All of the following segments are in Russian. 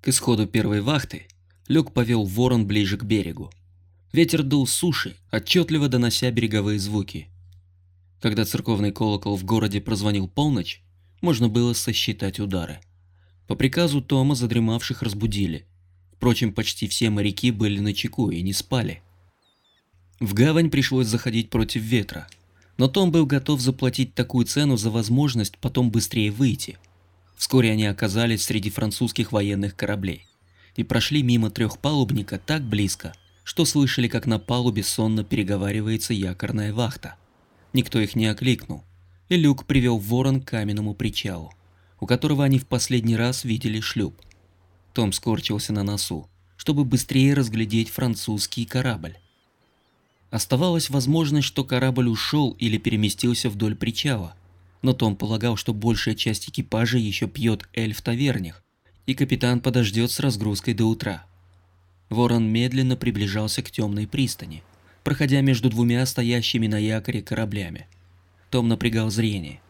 К исходу первой вахты Люк повел ворон ближе к берегу. Ветер дул с суши, отчетливо донося береговые звуки. Когда церковный колокол в городе прозвонил полночь, можно было сосчитать удары. По приказу Тома задремавших разбудили. Впрочем, почти все моряки были на чеку и не спали. В гавань пришлось заходить против ветра, но Том был готов заплатить такую цену за возможность потом быстрее выйти. Вскоре они оказались среди французских военных кораблей и прошли мимо трехпалубника так близко, что слышали, как на палубе сонно переговаривается якорная вахта. Никто их не окликнул, и Люк привел ворон к каменному причалу, у которого они в последний раз видели шлюп. Том скорчился на носу, чтобы быстрее разглядеть французский корабль. Оставалась возможность, что корабль ушел или переместился вдоль причала, но Том полагал, что большая часть экипажа еще пьет эль в тавернях, и капитан подождет с разгрузкой до утра. Ворон медленно приближался к темной пристани, проходя между двумя стоящими на якоре кораблями. Том напрягал зрение,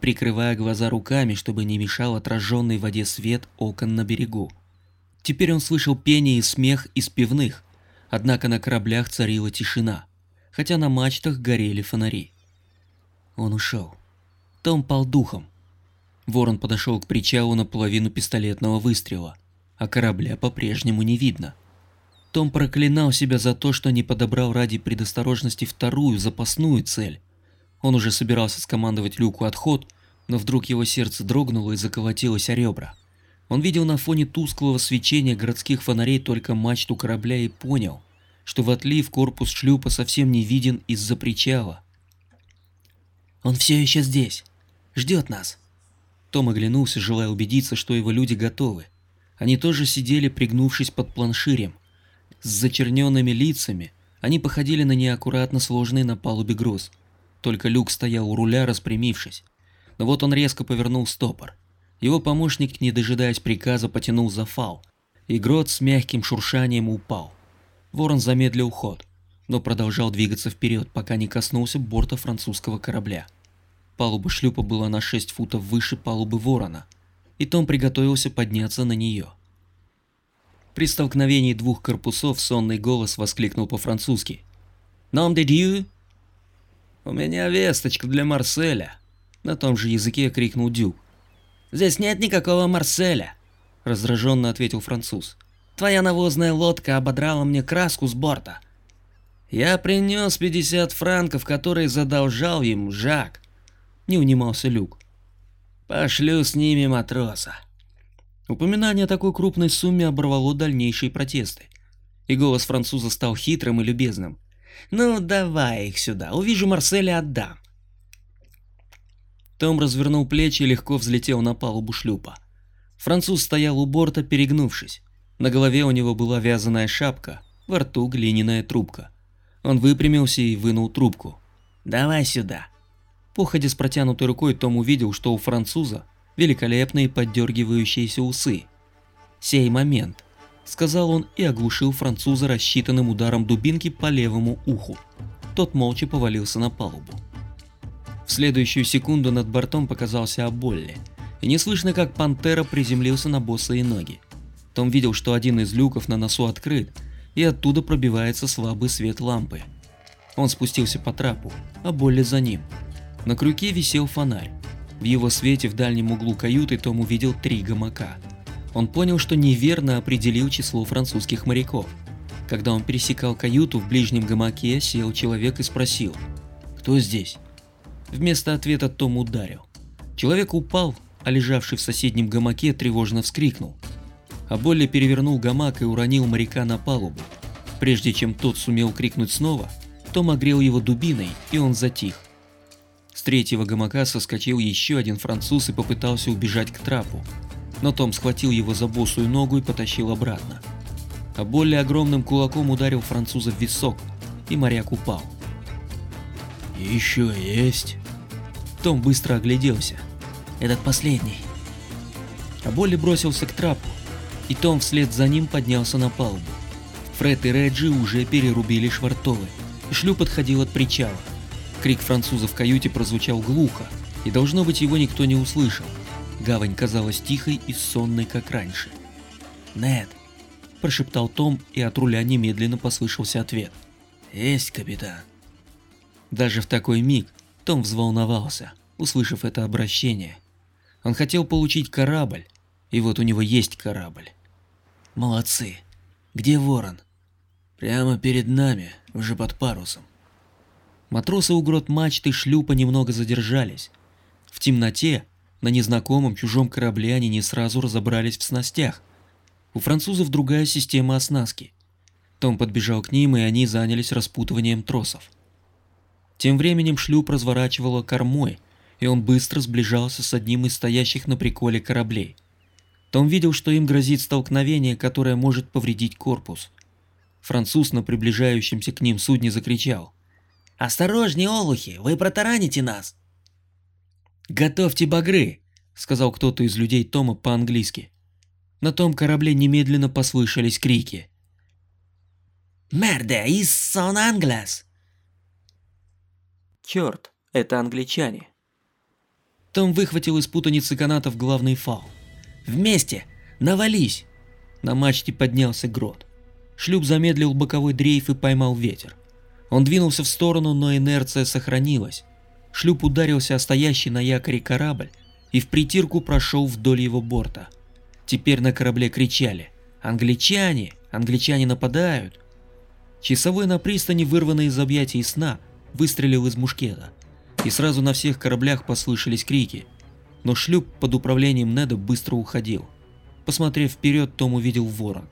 прикрывая глаза руками, чтобы не мешал отраженной в воде свет окон на берегу. Теперь он слышал пение и смех из пивных, однако на кораблях царила тишина хотя на мачтах горели фонари. Он ушел. Том пал духом. Ворон подошел к причалу наполовину пистолетного выстрела, а корабля по-прежнему не видно. Том проклинал себя за то, что не подобрал ради предосторожности вторую запасную цель. Он уже собирался скомандовать Люку отход, но вдруг его сердце дрогнуло и заколотилось о ребра. Он видел на фоне тусклого свечения городских фонарей только мачту корабля и понял, что в отлив корпус шлюпа совсем не виден из-за причала. «Он все еще здесь. Ждет нас». Том оглянулся, желая убедиться, что его люди готовы. Они тоже сидели, пригнувшись под планширем. С зачерненными лицами они походили на неаккуратно сложный на палубе груз. Только Люк стоял у руля, распрямившись. Но вот он резко повернул стопор. Его помощник, не дожидаясь приказа, потянул за фал, и грот с мягким шуршанием упал. Ворон замедлил ход, но продолжал двигаться вперед, пока не коснулся борта французского корабля. Палуба шлюпа была на 6 футов выше палубы Ворона, и Том приготовился подняться на нее. При столкновении двух корпусов сонный голос воскликнул по-французски. «Ном де дью?» «У меня весточка для Марселя», — на том же языке крикнул Дюк. «Здесь нет никакого Марселя», — раздраженно ответил француз. Твоя навозная лодка ободрала мне краску с борта. Я принес 50 франков, которые задолжал им Жак. Не унимался Люк. Пошлю с ними матроса. Упоминание о такой крупной сумме оборвало дальнейшие протесты. И голос француза стал хитрым и любезным. «Ну, давай их сюда, увижу Марселя, отдам». Том развернул плечи и легко взлетел на палубу шлюпа. Француз стоял у борта, перегнувшись. На голове у него была вязаная шапка, во рту глиняная трубка. Он выпрямился и вынул трубку. «Давай сюда». Походя с протянутой рукой, Том увидел, что у француза великолепные поддергивающиеся усы. «Сей момент», — сказал он и оглушил француза рассчитанным ударом дубинки по левому уху. Тот молча повалился на палубу. В следующую секунду над бортом показался Аболли, и не слышно, как пантера приземлился на босые ноги. Том видел, что один из люков на носу открыт, и оттуда пробивается слабый свет лампы. Он спустился по трапу, а Болли за ним. На крюке висел фонарь. В его свете в дальнем углу каюты Том увидел три гамака. Он понял, что неверно определил число французских моряков. Когда он пересекал каюту, в ближнем гамаке сел человек и спросил «Кто здесь?». Вместо ответа Том ударил. Человек упал, а лежавший в соседнем гамаке тревожно вскрикнул – а Болли перевернул гамак и уронил моряка на палубу. Прежде чем тот сумел крикнуть снова, Том огрел его дубиной, и он затих. С третьего гамака соскочил еще один француз и попытался убежать к трапу, но Том схватил его за босую ногу и потащил обратно. А Болли огромным кулаком ударил француза в висок, и моряк упал. «Еще есть?» Том быстро огляделся. «Этот последний». А Болли бросился к трапу, и Том вслед за ним поднялся на палубу. Фред и Реджи уже перерубили швартовы, и шлюп отходил от причала. Крик француза в каюте прозвучал глухо, и должно быть его никто не услышал. Гавань казалась тихой и сонной, как раньше. «Нед!» – прошептал Том, и от руля немедленно послышался ответ. «Есть, капитан!» Даже в такой миг Том взволновался, услышав это обращение. Он хотел получить корабль, и вот у него есть корабль. «Молодцы! Где ворон?» «Прямо перед нами, уже под парусом». Матросы у грот мачты шлюпа немного задержались. В темноте на незнакомом чужом корабле они не сразу разобрались в снастях. У французов другая система оснастки. Том подбежал к ним, и они занялись распутыванием тросов. Тем временем шлюп разворачивало кормой, и он быстро сближался с одним из стоящих на приколе кораблей. Том видел, что им грозит столкновение, которое может повредить корпус. Француз на приближающемся к ним судне закричал. «Осторожней, олухи, вы протараните нас!» «Готовьте багры!» — сказал кто-то из людей Тома по-английски. На том корабле немедленно послышались крики. «Мерде, из сон англес!» Черт, это англичане. Том выхватил из путаницы канатов главный фал. «Вместе! Навались!» На мачте поднялся грот. Шлюп замедлил боковой дрейф и поймал ветер. Он двинулся в сторону, но инерция сохранилась. Шлюп ударился о стоящий на якоре корабль и в притирку прошел вдоль его борта. Теперь на корабле кричали «Англичане! Англичане нападают!» Часовой на пристани, вырванный из объятий сна, выстрелил из мушкета. И сразу на всех кораблях послышались крики. Но шлюп под управлением Неда быстро уходил. Посмотрев вперед, Том увидел ворон.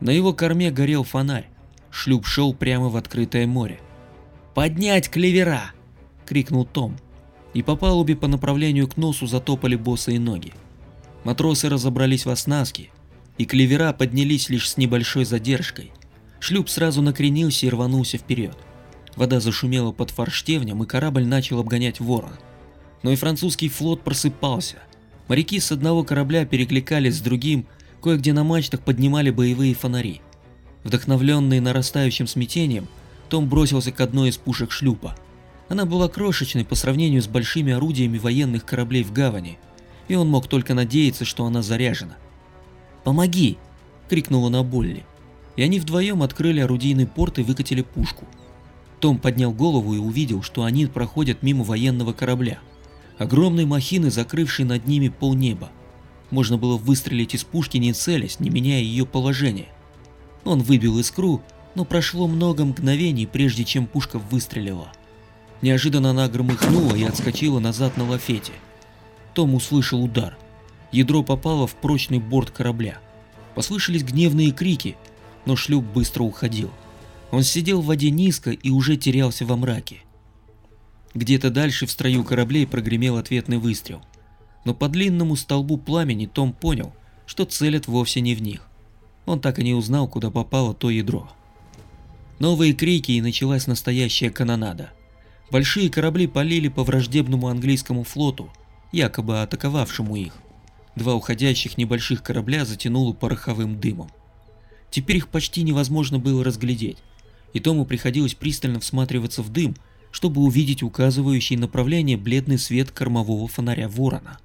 На его корме горел фонарь. Шлюп шел прямо в открытое море. «Поднять клевера!» крикнул Том, и по палубе по направлению к носу затопали босые ноги. Матросы разобрались в оснастке, и клевера поднялись лишь с небольшой задержкой. Шлюп сразу накренился и рванулся вперед. Вода зашумела под форштевнем, и корабль начал обгонять ворон. Но и французский флот просыпался. Моряки с одного корабля перекликались с другим, кое-где на мачтах поднимали боевые фонари. Вдохновленный нарастающим смятением, том бросился к одной из пушек шлюпа – она была крошечной по сравнению с большими орудиями военных кораблей в гавани, и он мог только надеяться, что она заряжена. «Помоги!» – крикнула на Болли, и они вдвоем открыли орудийный порт и выкатили пушку. Том поднял голову и увидел, что они проходят мимо военного корабля, огромной махины, закрывшей над ними полнеба. Можно было выстрелить из пушки не целясь, не меняя ее положение. Он выбил искру, но прошло много мгновений, прежде чем пушка выстрелила. Неожиданно она громыхнула и отскочила назад на лафете. Том услышал удар. Ядро попало в прочный борт корабля. Послышались гневные крики, но шлюп быстро уходил. Он сидел в воде низко и уже терялся во мраке. Где-то дальше в строю кораблей прогремел ответный выстрел. Но по длинному столбу пламени Том понял, что целят вовсе не в них. Он так и не узнал, куда попало то ядро. Новые крики и началась настоящая канонада. Большие корабли полили по враждебному английскому флоту, якобы атаковавшему их. Два уходящих небольших корабля затянуло пороховым дымом. Теперь их почти невозможно было разглядеть, и Тому приходилось пристально всматриваться в дым, чтобы увидеть указывающий направление бледный свет кормового фонаря ворона.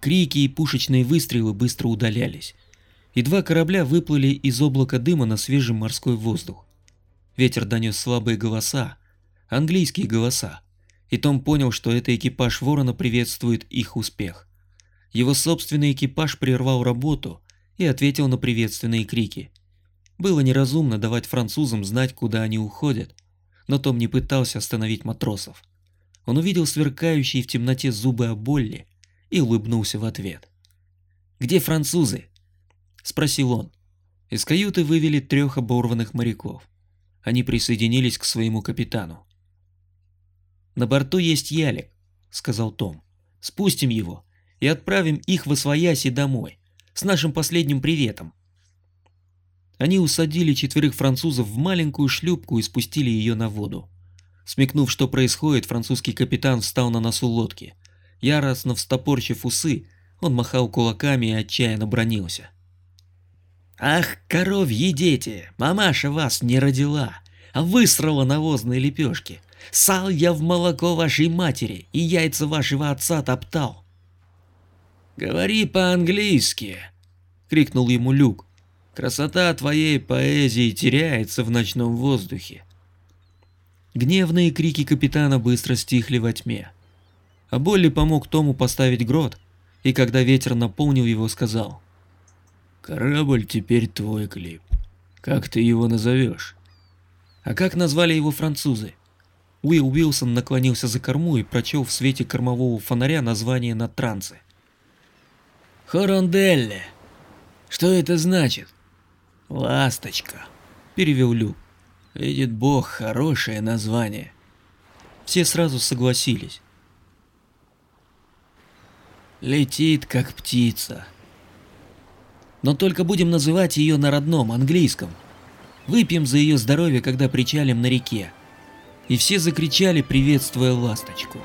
Крики и пушечные выстрелы быстро удалялись, и два корабля выплыли из облака дыма на свежий морской воздух. Ветер донес слабые голоса, английские голоса, и Том понял, что это экипаж Ворона приветствует их успех. Его собственный экипаж прервал работу и ответил на приветственные крики. Было неразумно давать французам знать, куда они уходят, но Том не пытался остановить матросов. Он увидел сверкающие в темноте зубы Аболли и улыбнулся в ответ. «Где французы?» – спросил он. Из каюты вывели трех оборванных моряков. Они присоединились к своему капитану. На борту есть ялик, сказал Том. Спустим его и отправим их в Освояси домой с нашим последним приветом. Они усадили четверых французов в маленькую шлюпку и спустили ее на воду. Смекнув, что происходит, французский капитан встал на носу лодки. Яростно встопорчив усы, он махал кулаками и отчаянно бронился. «Ах, коровьи дети, мамаша вас не родила, а высрала навозные лепешки. Сал я в молоко вашей матери и яйца вашего отца топтал. Говори по-английски, крикнул ему Люк. Красота твоей поэзии теряется в ночном воздухе. Гневные крики капитана быстро стихли во тьме. А Болли помог Тому поставить грот, и когда ветер наполнил его, сказал. «Корабль теперь твой, Клип. Как ты его назовешь?» А как назвали его французы? Уилл Уилсон наклонился за корму и прочел в свете кормового фонаря название на трансе. «Хоронделле. Что это значит?» «Ласточка», — перевел Люк. «Видит Бог, хорошее название». Все сразу согласились. «Летит, как птица». Но только будем называть ее на родном, английском. Выпьем за ее здоровье, когда причалим на реке. И все закричали, приветствуя ласточку.